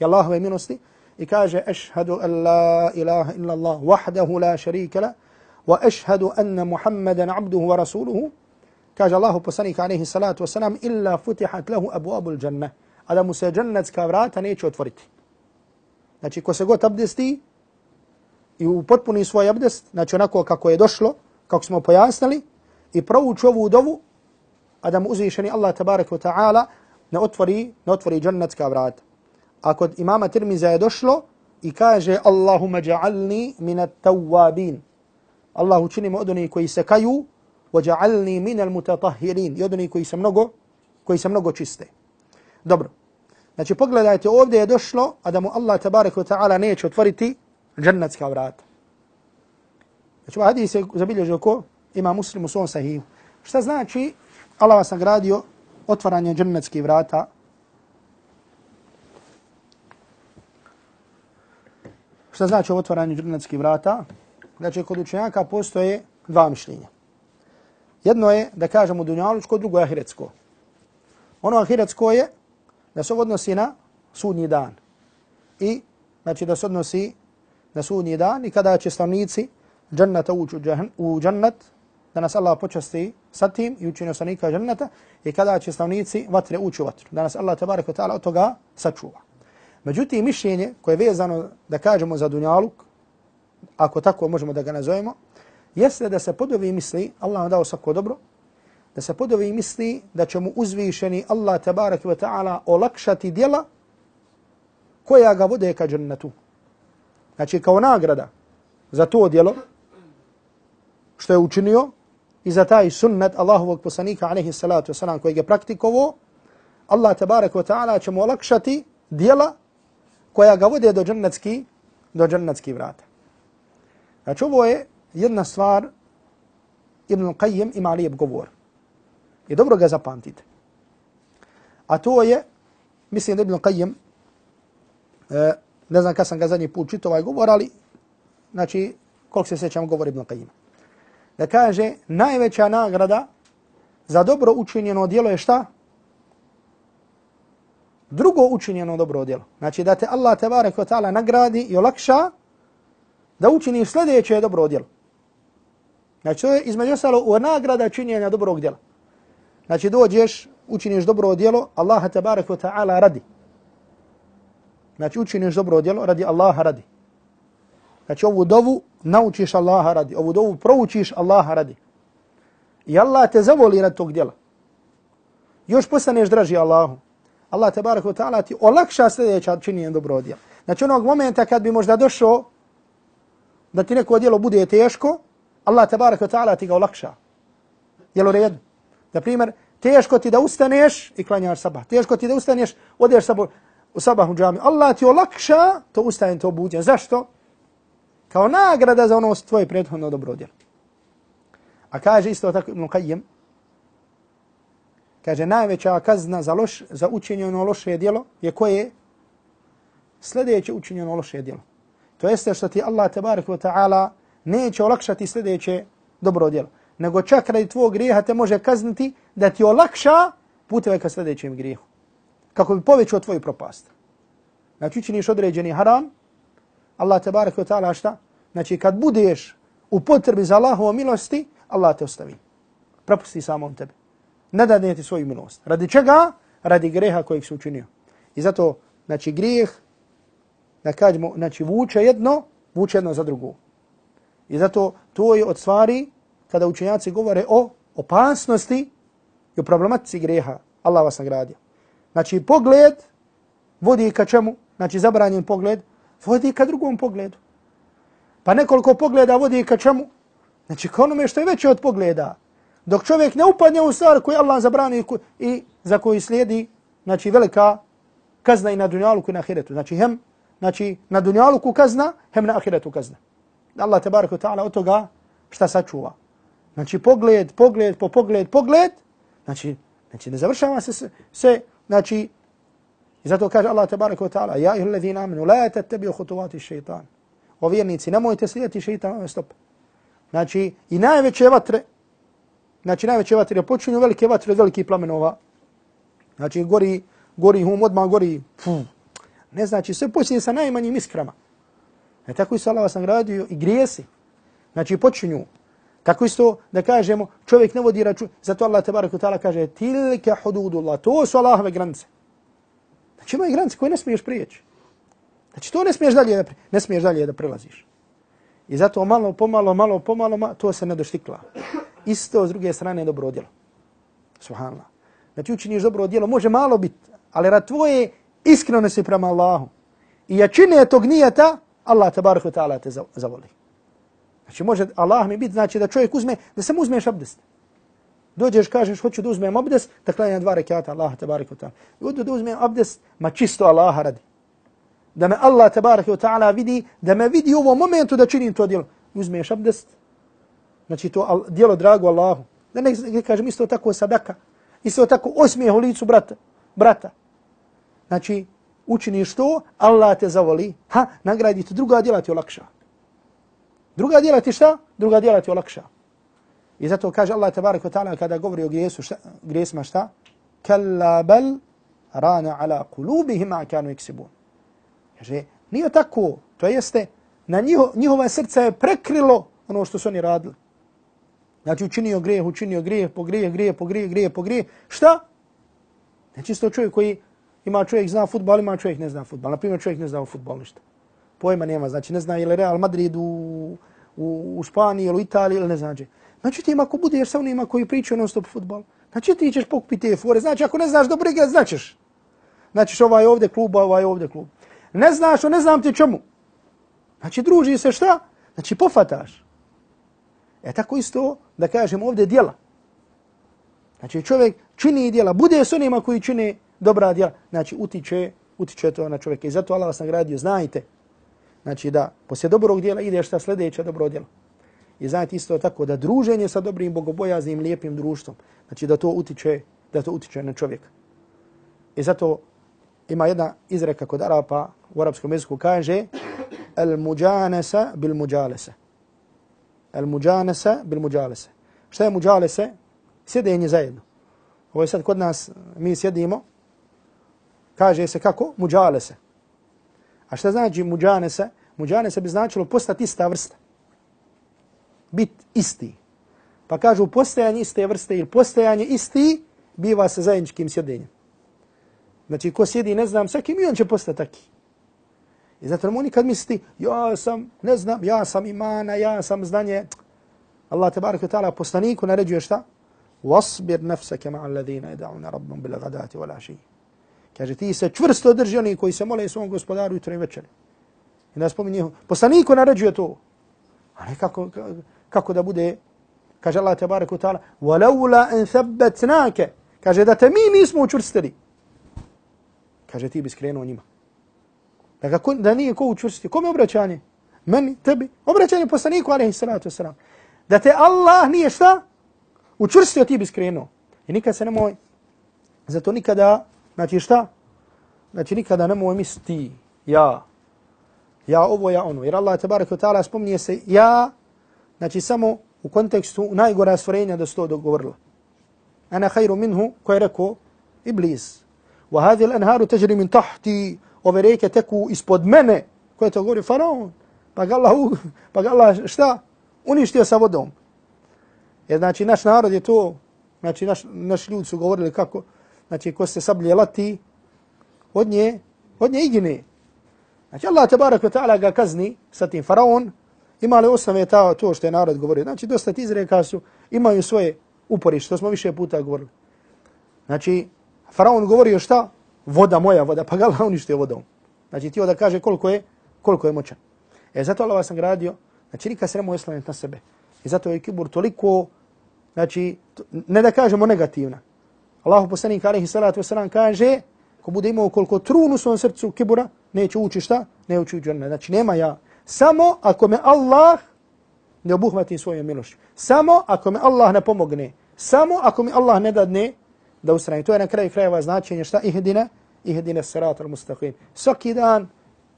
i Allahove minosti, i kaže, ašhadu an la ilaha illa Allah wahdahu la šarikala, anna Muhammadan abduhu wa rasuluhu kaže Allahu poslanik alejhi salatu vesselam illa futihat lahu abwabul janna ada mu se džennetska vrata neće otvoriti znači ko se god abdesti i u potpuni svoj abdest znači onako kako je došlo kako smo pojasnili i prouči ovu dovu a da mu uzvišeni Allah tabarak wa ta'ala ne otvori, ne otvori džennetska vrata a kod imama Tirmiza je došlo i kaže Allahumma ja'alni minat tawabin Allah učini mu od koji se kaju وجعلني من المتطهرين يدني koji se mnogo koji se mnogo čiste dobro znači pogledajte ovdje je došlo a da mu Allah tebarek ve taala neće otvoriti džennetska vrata znači ovaj hadis je zabilježio ko ima muslim u svom sahih šta znači Allah vas nagradio otvaranje džennetskih vrata Šta znači otvaranje džennetskih vrata? Znači, kod učenjaka postoje dva mišljenja. Jedno je da kažemo dunjalučko, drugo je ahiretsko. Ono ahiretsko je da se odnosi na sudnji dan. I znači da se odnosi na sudnji dan i kada će stavnici džennata ući u džannat, da nas Allah počasti sa tim i učinio stanika džannata i kada će stavnici vatre ući u vatru. Da nas Allah tabaraka ta'ala od toga sačuva. Međutim, mišljenje koje je vezano da kažemo za dunjaluk, ako tako možemo da ga nazovemo, jeste da se podovi misli, Allah vam dao svako dobro, da se podovi misli da će mu uzvišeni Allah tabarak wa ta'ala olakšati dijela koja ga vode ka džennetu. Znači kao nagrada za to dijelo što je učinio i za taj sunnet Allahovog poslanika alaihi salatu wasalam kojeg je praktikovo, Allah tabarak wa ta'ala će mu olakšati dijela koja ga vode do džennetski, do džennetski vrata. Znači ovo je jedna stvar Ibn Qayyim ima lijep govor. I dobro ga zapamtite. A to je, mislim da Ibn Qayyim, e, ne znam kada sam ga zadnji put čitao ovaj govor, ali znači koliko se sjećam govor Ibn Qayyim. Da kaže, najveća nagrada za dobro učinjeno djelo je šta? drugo učinjeno dobro djelo. Znači da te Allah tebarek wa ta'ala nagradi i olakša da učiniš sljedeće dobro djelo. Znači to je između ostalo u nagrada činjenja dobrog djela. Znači dođeš, učiniš dobro djelo, Allah tebarek wa ta'ala radi. Znači učiniš dobro djelo, radi Allaha radi. Znači ovu dovu naučiš Allaha radi. Ovu dovu proučiš Allaha radi. I Allah te zavoli rad tog djela. Još postaneš draži Allahu. Allah te wa ta'ala ti olakša sljedeća činjenja dobro djela. Znači onog momenta kad bi možda došao da ti neko djelo bude teško, Allah te barak ta'ala ti ga olakša. Jel u redu? Na primjer, teško ti da ustaneš i klanjaš sabah. Teško ti da ustaneš, odeš sabah, u sabah u džami. Allah ti olakša to ustajem, to buđen. Zašto? Kao nagrada za ono tvoje prethodno dobro djelo. A kaže isto tako Ibn Qayyim, kaže najveća kazna za, loš, za učinjeno loše djelo je koje? Sljedeće učinjeno loše djelo. To jeste što ti Allah tabarik wa ta'ala neće olakšati sljedeće dobro djelo. Nego čak radi tvojeg grijeha te može kazniti da ti olakša puteve ka sljedećem grijehu. Kako bi povećao tvoju propast. Znači učiniš određeni haram, Allah tabarik wa ta'ala šta? Znači kad budeš u potrebi za Allahovo milosti, Allah te ostavi. Propusti samom tebe. Ne da ti svoju milost. Radi čega? Radi greha kojeg si učinio. I zato, znači, grijeh, da kažemo, znači, vuče jedno, vuče jedno za drugu. I zato to je od stvari kada učenjaci govore o opasnosti i o problematici greha. Allah vas nagradio. Znači, pogled vodi ka čemu? Znači, zabranjen pogled vodi ka drugom pogledu. Pa nekoliko pogleda vodi ka čemu? Znači, ka onome što je veće od pogleda. Dok čovjek ne upadne u stvar koju Allah zabrani i za koju slijedi, znači, velika kazna i na dunjalu i na ahiretu. Znači, hem, znači, na dunjaluku kazna, hem na ahiretu kazna. Allah, tabaraka ta'ala, od toga šta sačuva. Znači, pogled, pogled, po pogled, pogled, znači, znači, ne završava se se, znači, i zato kaže Allah, tabaraka ta'ala, ja ih ledhina aminu, la tattabi hutuvati šeitan. O vjernici, nemojte slijediti šeitanove stope. Znači, i najveće vatre, znači najveće vatre, počinju velike vatre od velikih plamenova. Znači, gori, gori hum, odmah gori, fuh. Ne znači, sve počinje sa najmanjim iskrama. E tako isto Allah vas nagradio i grijesi. Znači, počinju. Tako isto da kažemo, čovjek ne vodi račun, zato Allah tebareku ta'ala kaže, tilke hududullah, to su Allahove granice. Znači, imaju granice koje ne smiješ prijeći. Znači, to ne smiješ dalje da, ne smiješ dalje da prelaziš. I zato malo pomalo, malo pomalo, ma, to se ne doštikla. Isto s druge strane dobro djelo. Subhanallah. Znači učiniš dobro djelo, može malo biti, ali rad tvoje iskreno si prema Allahu. I jačine tog nijeta, Allah tabarak wa ta'ala te zavoli. Znači može Allah mi biti, znači da čovjek uzme, da sam uzmeš abdest. Dođeš, kažeš, hoću da uzmem abdest, da klanjam dva rekiata Allah tabarak wa ta'ala. I odu da uzmem abdest, ma čisto Allah radi da me Allah tabaraka wa ta'ala vidi, da me vidi u ovom momentu da činim to djelo. Uzmeš abdest, znači to djelo drago Allahu. Da ne, ne kažem isto tako sadaka, isto tako osmijeh u licu brata. brata. Znači, učiniš to, Allah te zavoli, ha, nagradi ti druga djela ti olakša. Druga djela ti šta? Druga djela ti olakša. I zato kaže Allah tabarik wa ta'ala kada govori o grijesu, šta, grijesima šta? Kalla bel rana ala kulubihima kanu iksibun. Kaže, nije tako, to jeste, na njiho, njihova srca je prekrilo ono što su oni radili. Znači, učinio grijeh, učinio grijeh, po grijeh, grijeh, po grijeh, grijeh, po. Šta? Znači, isto čovjek koji ima čovjek zna futbal, ima čovjek ne zna futbal. Naprimjer, čovjek ne zna o futbol ništa. Pojma nema, znači ne zna ili Real Madrid u, u, u Španiji ili u Italiji ili ne zna gdje. Znači, ti ako budeš sa onima koji pričaju non stop futbol, znači ti ćeš pokupiti te fore. Znači, ako ne znaš dobro igrat, znaćeš. Znači, ovaj ovdje klub, ovaj ovdje klub. Ne znaš, ne znam ti čemu. Znači, druži se šta? Znači, pofataš. E tako isto da kažem ovdje djela. Znači, čovjek čini djela, bude s onima koji čine dobra djela, Znači, utiče, utiče to na čovjeka. I zato Allah vas nagradio, znajte. Znači, da poslije dobrog djela ide šta sljedeće dobro djelo. I znajte isto tako da druženje sa dobrim, bogobojaznim, lijepim društvom, znači da to utiče, da to utiče na čovjeka. I zato ima jedna izreka kod Arapa u arapskom jeziku kaže al mujanasa bil mujalasa. Al mujanasa bil mujalasa. Šta je mujalasa? Sjedenje zajedno. Ovo je sad kod nas, mi sjedimo kaže se kako? Muđalese. A šta znači muđanese? Muđanese bi značilo postati ista vrsta. Bit isti. Pa kažu postajanje iste vrste ili postajanje isti biva sa zajedničkim sjedenjem. Znači ko sjedi ne znam sa kim i on će postati taki. I zato nam oni kad misli ja sam, ne znam, ja sam imana, ja sam znanje. Allah te barek ta'ala poslaniku naređuje šta? Wasbir nafsaka ma'a alladhina yad'una rabbahum bil ghadati wal ashi. Kaže ti se čvrsto drži oni koji se mole svom gospodaru jutro i večer. I da spominje, poslaniku naređuje to. A ne kako, kako da bude kaže Allah te barek ta'ala walaula أَنْ ثَبَّتْنَاكَ kaže da te mi nismo učvrstili. Kaže ti bi skrenuo njima. Da, ga, da nije ko učvrstio. Kome obraćanje? Meni, tebi. Obraćanje poslaniku, alaihi salatu wasalam. Da te Allah nije šta? Učvrstio ti bi skrenuo. I nikad se nemoj, zato nikada, znači šta? Znači nikada nemoj misliti ja, ja ovo, ja ono. Jer Allah, tabarak wa ta'ala, spominje se ja, znači samo u kontekstu najgora stvorenja da se to dogovorilo. Ana khairu minhu, ko je rekao, iblis. Wa hadhi al-anharu tajri min tahti, ove reke teku ispod mene, koje to govori faraon, pa ga Allah, pa ga Allah šta? Uništio sa vodom. Jer znači naš narod je to, znači naš, naš ljudi su govorili kako, znači ko se sablje lati, od nje, od nje igine. Znači Allah tabarak wa ta'ala ga kazni sa tim faraon, ima li osnove ta, to što je narod govorio. Znači dosta ti izreka su, imaju svoje uporište, to smo više puta govorili. Znači, faraon govorio šta? voda moja voda, pa ga Allah uništio vodom. Znači ti da kaže koliko je, koliko je moćan. E zato Allah sam gradio, znači nikad se nemoj na sebe. I zato je kibur toliko, znači, ne da kažemo negativna. Allahu poslanik alaihi salatu wasalam kaže, ko bude imao koliko trun u svom srcu kibura, neće ući šta? Ne ući u džene. Znači nema ja. Samo ako me Allah ne obuhvati svojom milošću. Samo ako me Allah ne pomogne. Samo ako mi Allah ne dadne da ustrani. To je na kraju krajeva značenje šta ihdina, ihdina sirat al-mustaqim. Svaki dan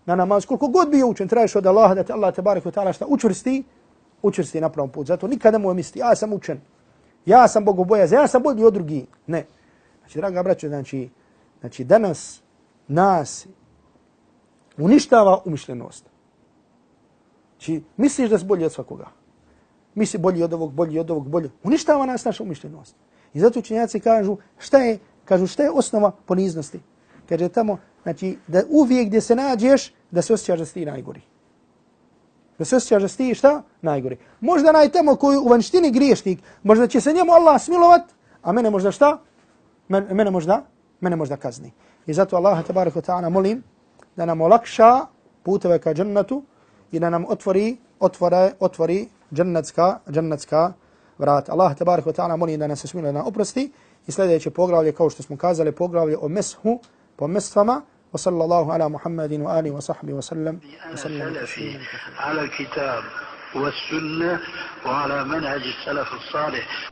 na namaz, koliko god bio učen, tražiš od Allaha da te Allah te barek ta'ala šta učvrsti, učvrsti na pravom put. Zato nikada mu misli, ja sam učen, ja sam bogobojaz, ja sam bolji od drugi. Ne. Znači, draga braćo, znači, znači danas nas uništava umišljenost. Znači, misliš da si bolji od svakoga. Misli bolji od ovog, bolji od ovog, bolji. Uništava nas naša umišljenost. I zato učenjaci kažu šta je, kažu šta je osnova poniznosti. Kaže tamo, znači, da uvijek gdje se nađeš, da se osjećaš da si najgori. Da se osjećaš da si šta? Najgori. Možda naj tamo koji u vanštini griješnik, možda će se njemu Allah smilovat, a mene možda šta? Men, mene možda? Mene možda kazni. I zato Allah, tabaraka ta'ala, molim da nam olakša puteve ka džannatu i da nam otvori, otvore, otvori džannatska, džannatska vrata. Allah tabarak wa ta'ala moli da nas se smiluje na oprosti i sljedeće poglavlje, kao što smo kazali, poglavlje o meshu, po mestvama, وصلى الله على محمد وآله وصحبه وسلم وسلم على الكتاب والسنة وعلى منهج السلف الصالح